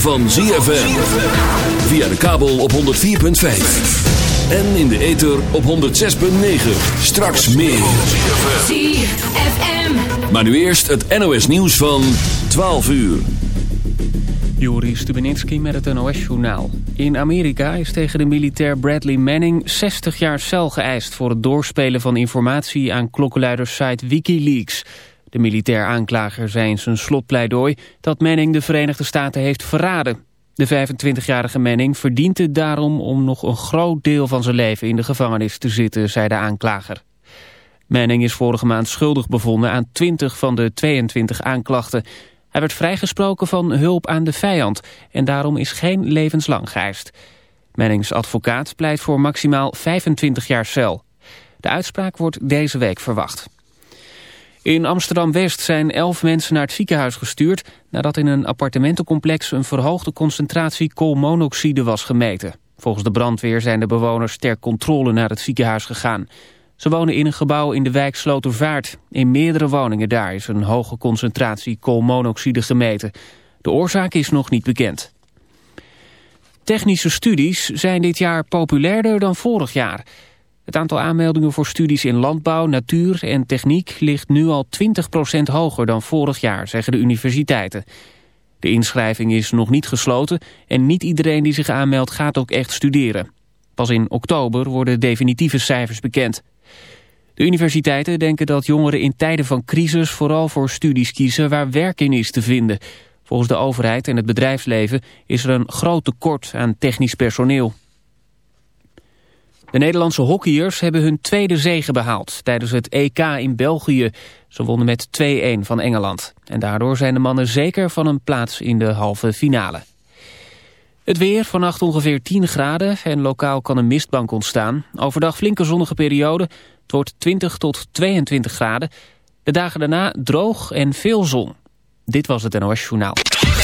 Van ZFM. Via de kabel op 104.5. En in de ether op 106.9. Straks meer. ZFM. Maar nu eerst het NOS nieuws van 12 uur. Juri Stubenitski met het NOS-journaal. In Amerika is tegen de militair Bradley Manning 60 jaar cel geëist... voor het doorspelen van informatie aan klokkenluidersite Wikileaks. De militair aanklager zei in zijn slotpleidooi... dat Manning de Verenigde Staten heeft verraden. De 25-jarige Manning verdient het daarom om nog een groot deel van zijn leven... in de gevangenis te zitten, zei de aanklager. Manning is vorige maand schuldig bevonden aan 20 van de 22 aanklachten... Hij werd vrijgesproken van hulp aan de vijand en daarom is geen levenslang geëist. Mannings advocaat pleit voor maximaal 25 jaar cel. De uitspraak wordt deze week verwacht. In Amsterdam-West zijn elf mensen naar het ziekenhuis gestuurd... nadat in een appartementencomplex een verhoogde concentratie koolmonoxide was gemeten. Volgens de brandweer zijn de bewoners ter controle naar het ziekenhuis gegaan... Ze wonen in een gebouw in de wijk Slotervaart. In meerdere woningen daar is een hoge concentratie koolmonoxide gemeten. De oorzaak is nog niet bekend. Technische studies zijn dit jaar populairder dan vorig jaar. Het aantal aanmeldingen voor studies in landbouw, natuur en techniek ligt nu al 20% hoger dan vorig jaar, zeggen de universiteiten. De inschrijving is nog niet gesloten en niet iedereen die zich aanmeldt gaat ook echt studeren. Pas in oktober worden definitieve cijfers bekend. De universiteiten denken dat jongeren in tijden van crisis vooral voor studies kiezen waar werk in is te vinden. Volgens de overheid en het bedrijfsleven is er een groot tekort aan technisch personeel. De Nederlandse hockeyers hebben hun tweede zege behaald tijdens het EK in België. Ze wonnen met 2-1 van Engeland. En daardoor zijn de mannen zeker van een plaats in de halve finale. Het weer, vannacht ongeveer 10 graden en lokaal kan een mistbank ontstaan. Overdag flinke zonnige periode, het wordt 20 tot 22 graden. De dagen daarna droog en veel zon. Dit was het NOS Journaal.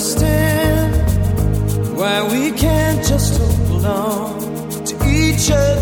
Understand why we can't just hold on to each other's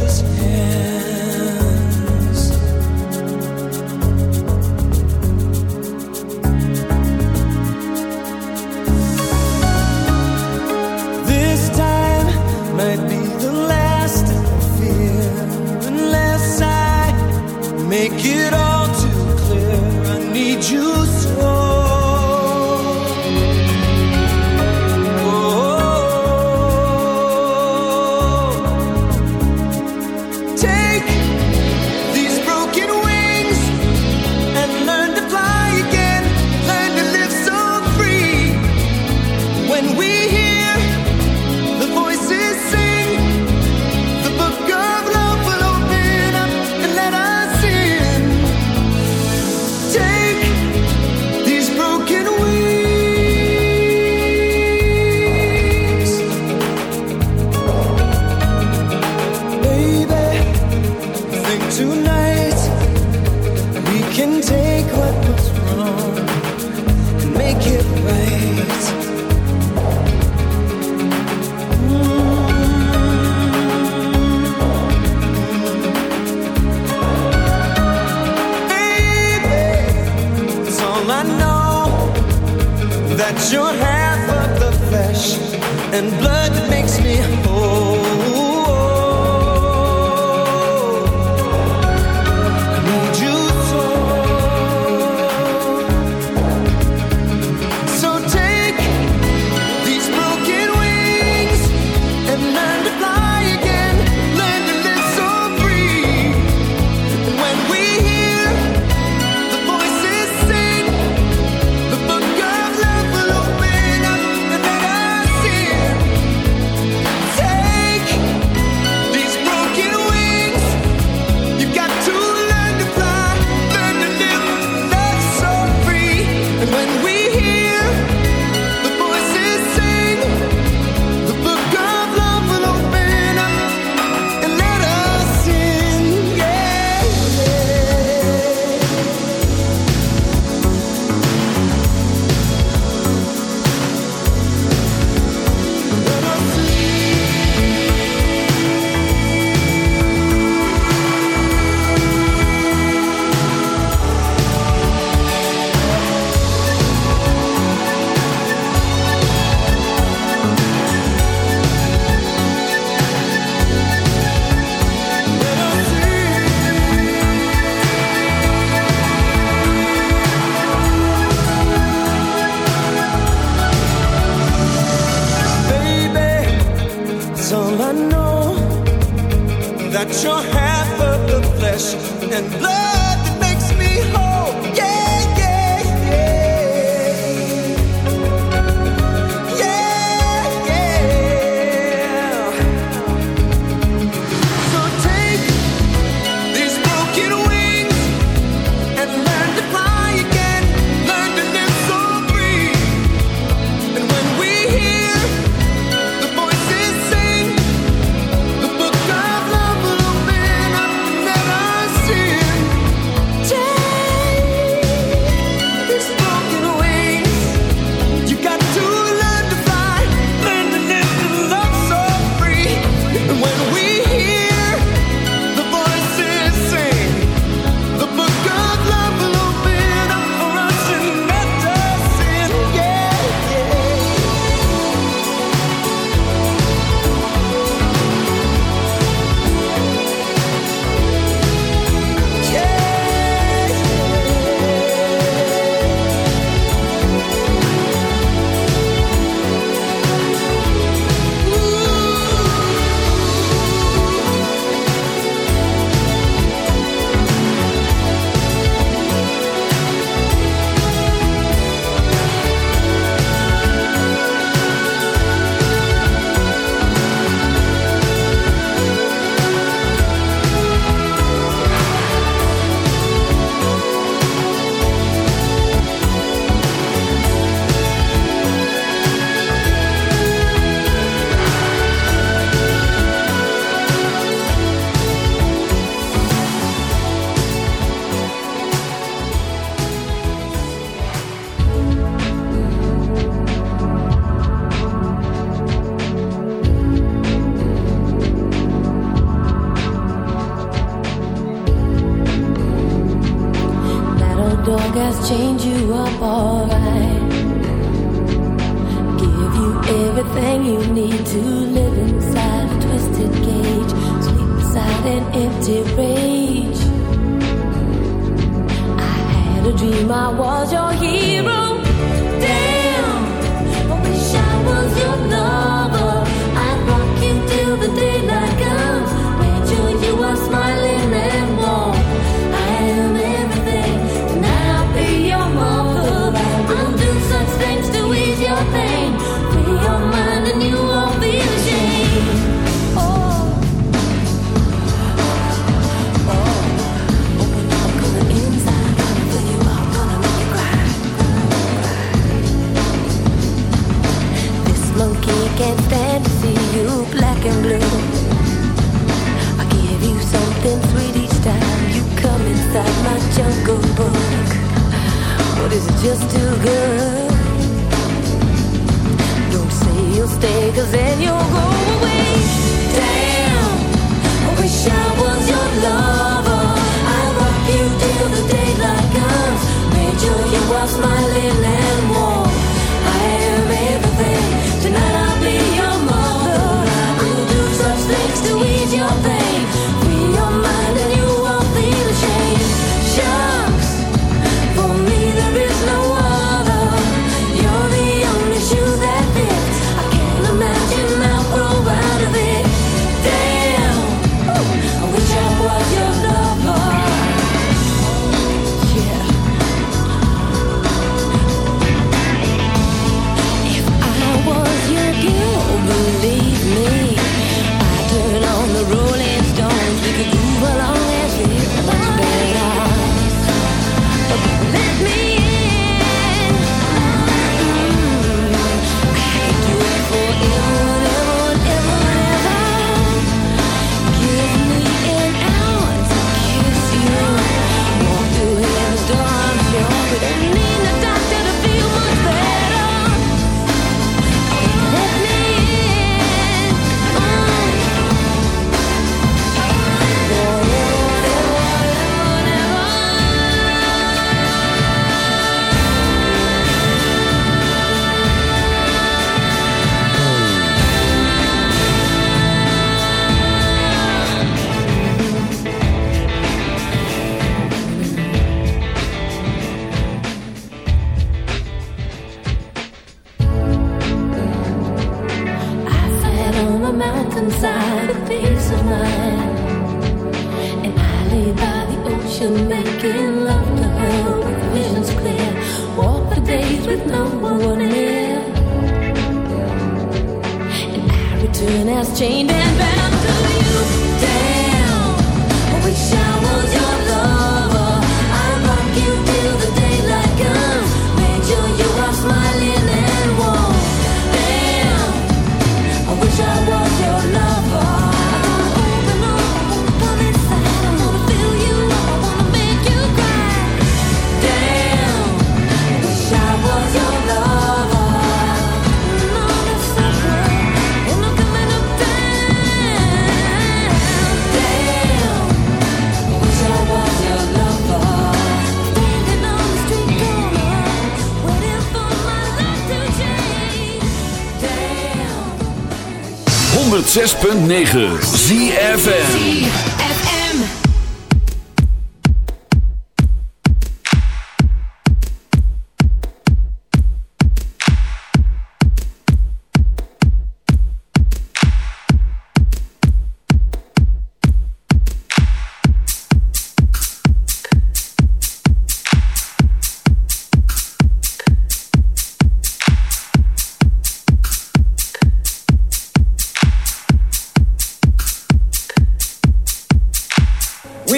106.9 ZFN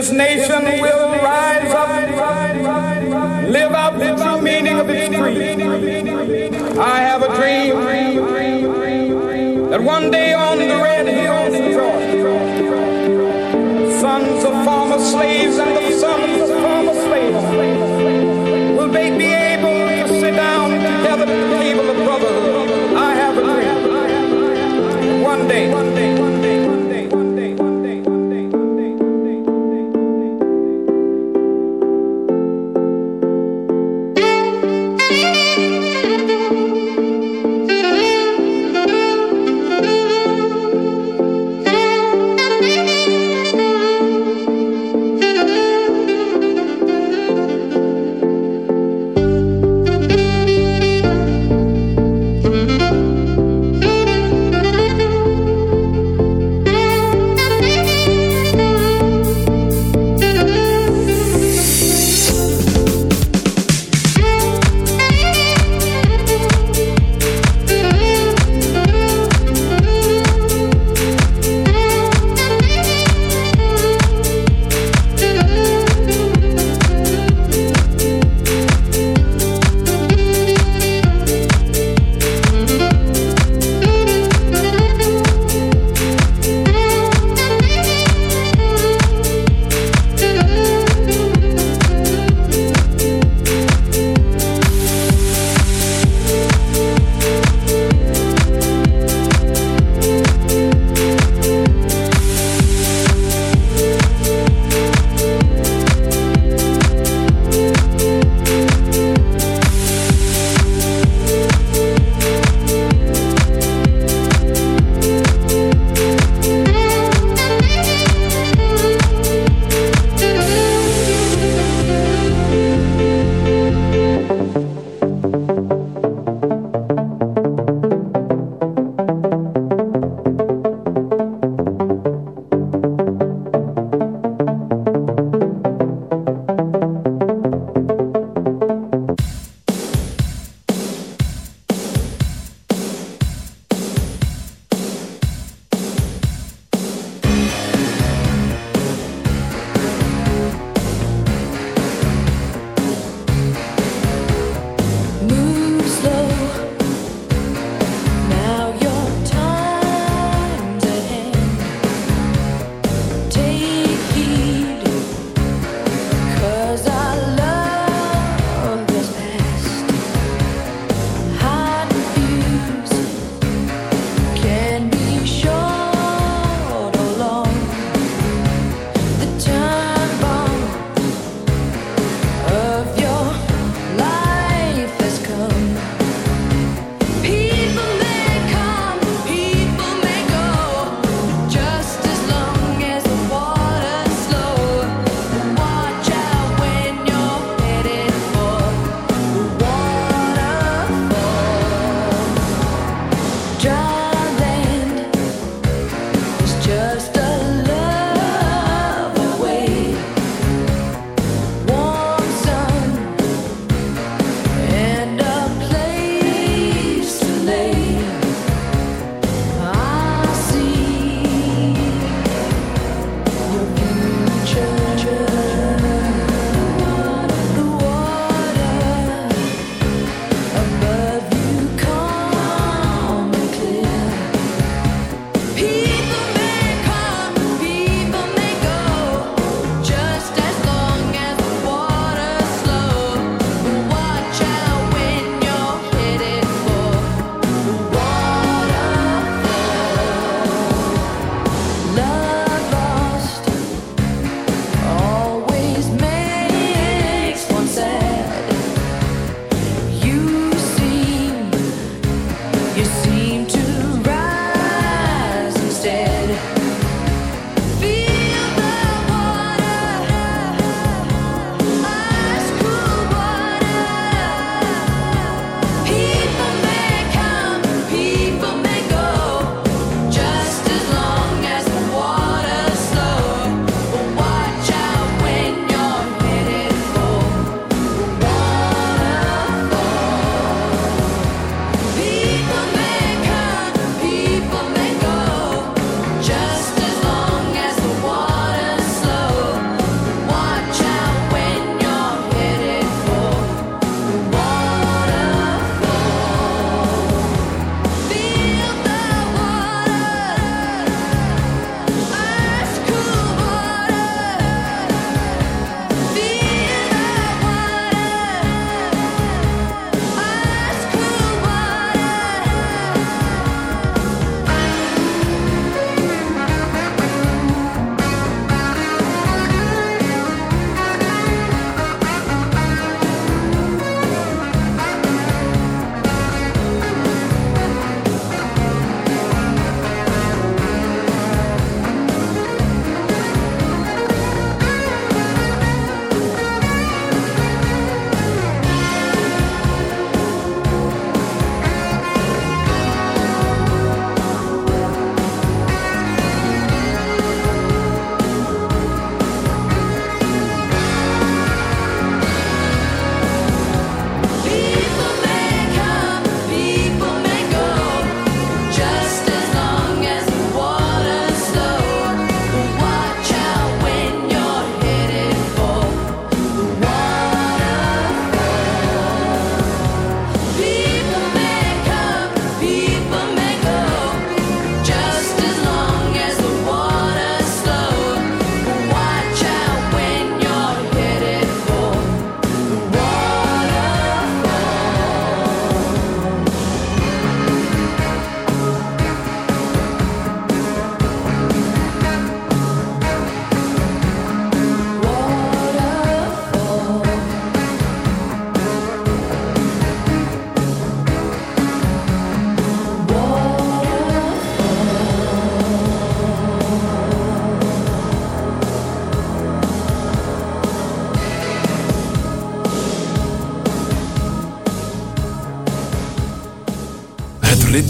his name.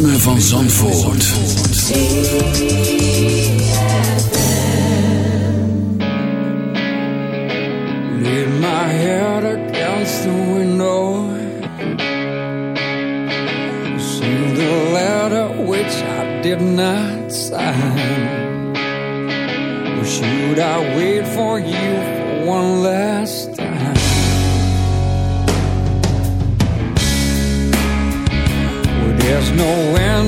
Ritme van Zandvoort. Laid my head against the window. Sealed the letter which I did not sign. Or should I wait for you for one last time? There's no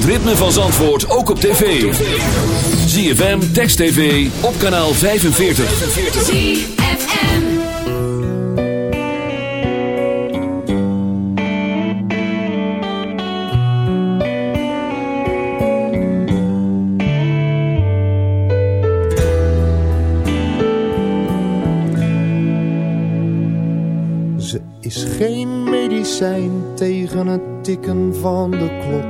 Het ritme van Zandvoort ook op tv. ZFM, Text TV, op kanaal 45. ZFM. Ze is geen medicijn tegen het tikken van de klok.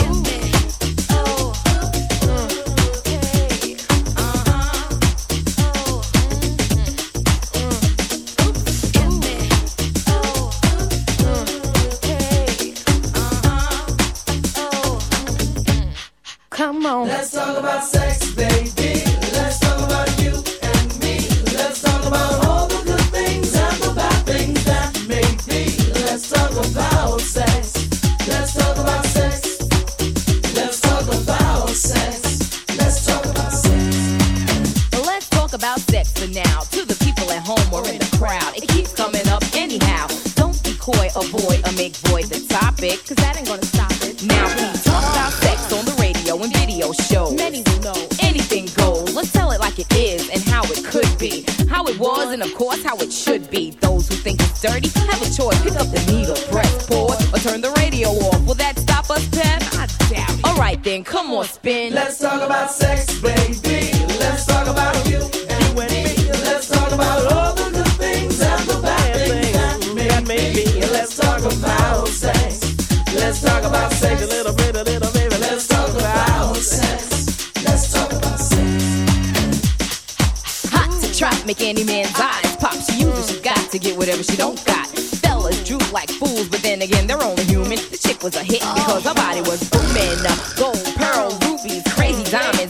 On, spin. Let's talk about sex, baby. Let's talk about you and me. Let's talk about all the good things and the bad things that may be. Let's talk about sex. Let's talk about sex a little bit, a little baby. Let's talk about sex. Let's talk about sex. Hot to trap, make any man's eyes pop. She uses, she got to get whatever she don't got. Fellas droop like fools, but then again, they're only human. The chick was a hit because her body was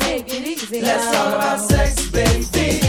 Take it easy. Let's talk about sex, baby.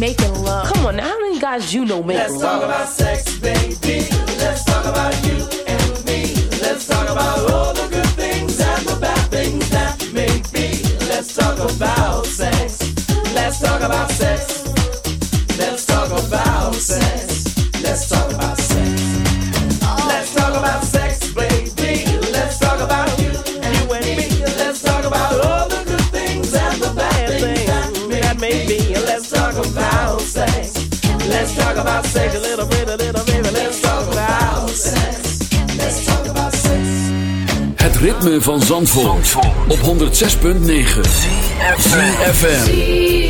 making love. Come on, how many guys you know making love? Let's talk about sex, baby. Let's talk about you. talk about Het ritme van Zandvoort, Zandvoort. op 106.9 FM.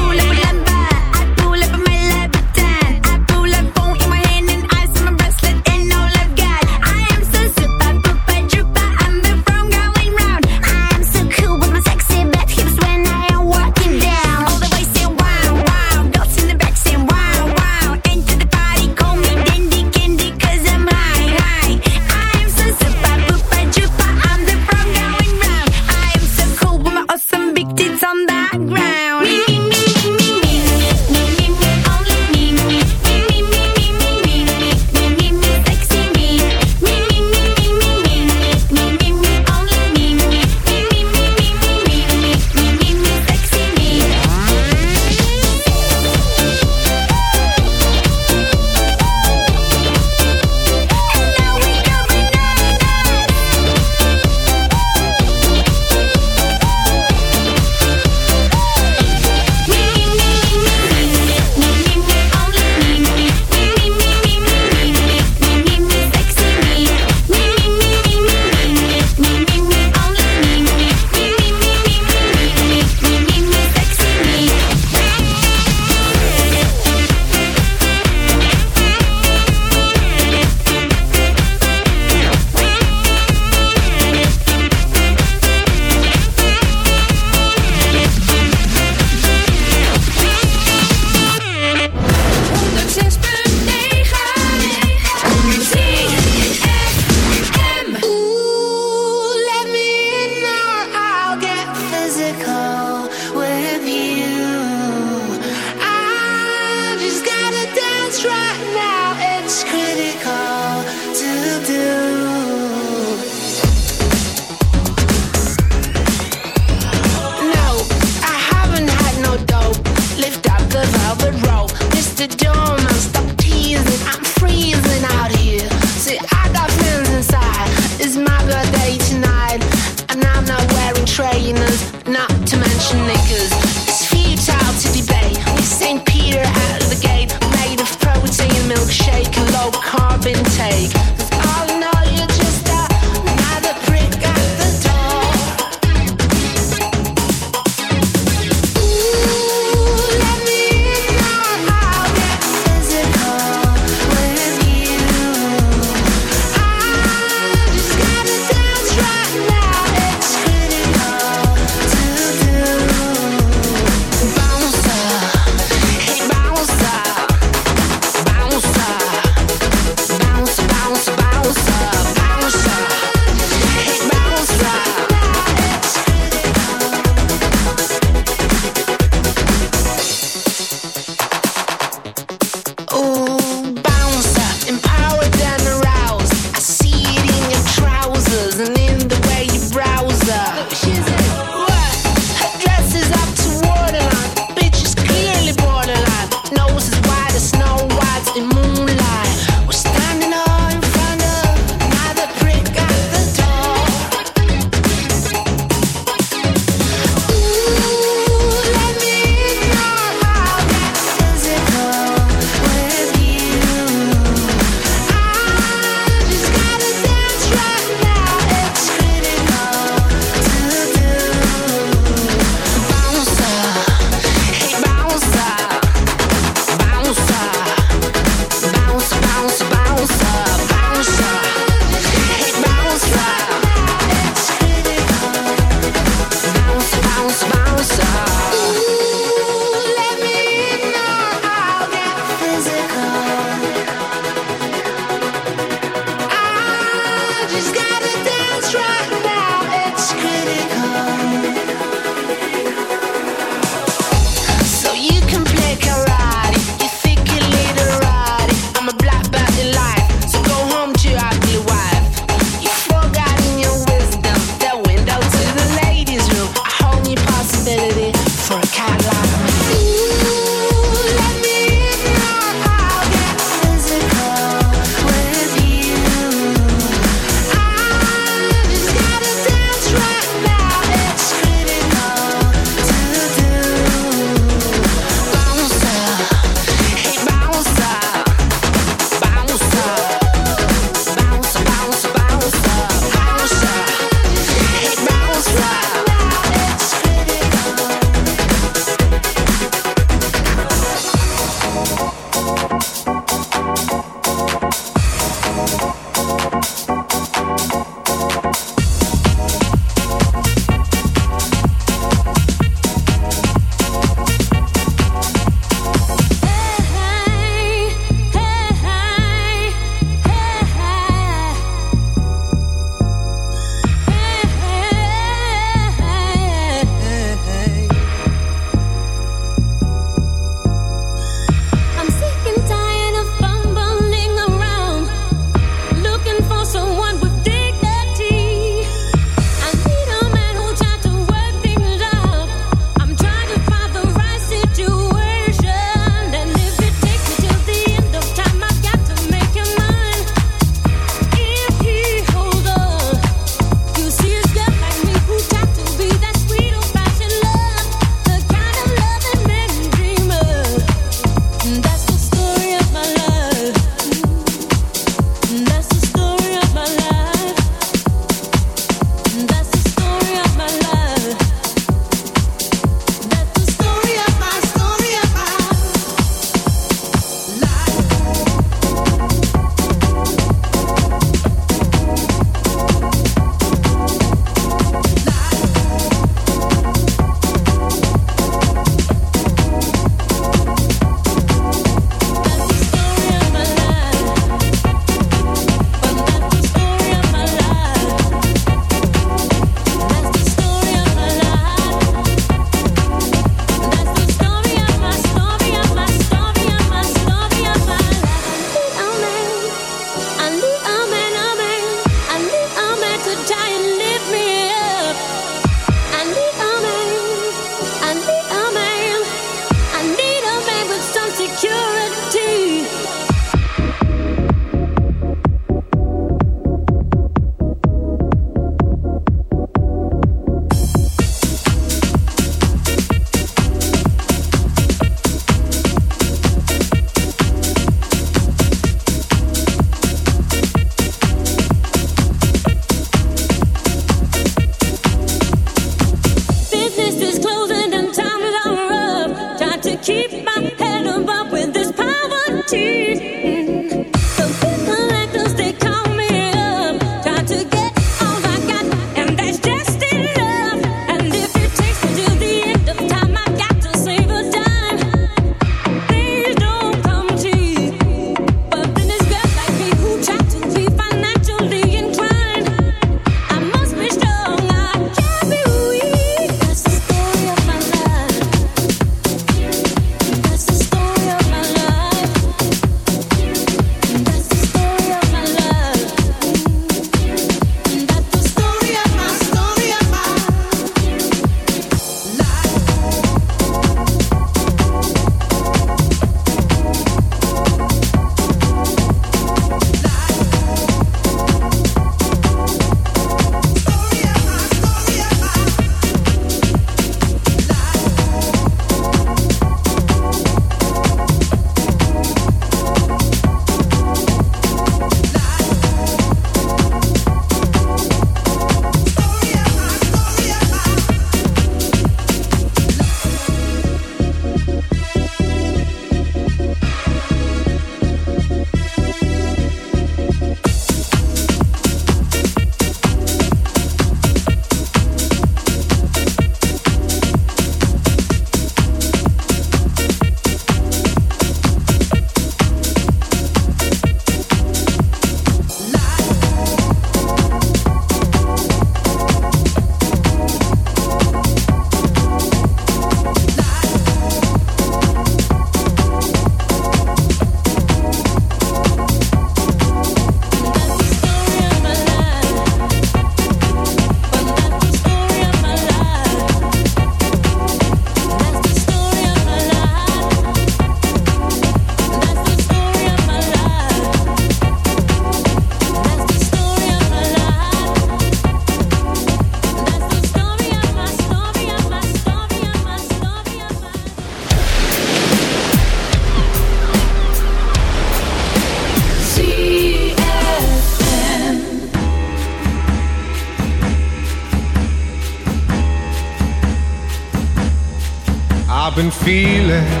Chile.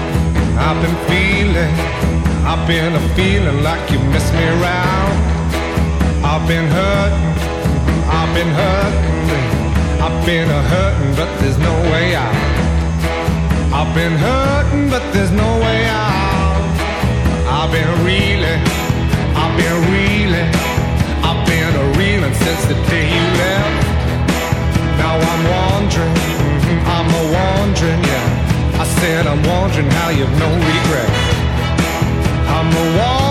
of no regret. I'm the one.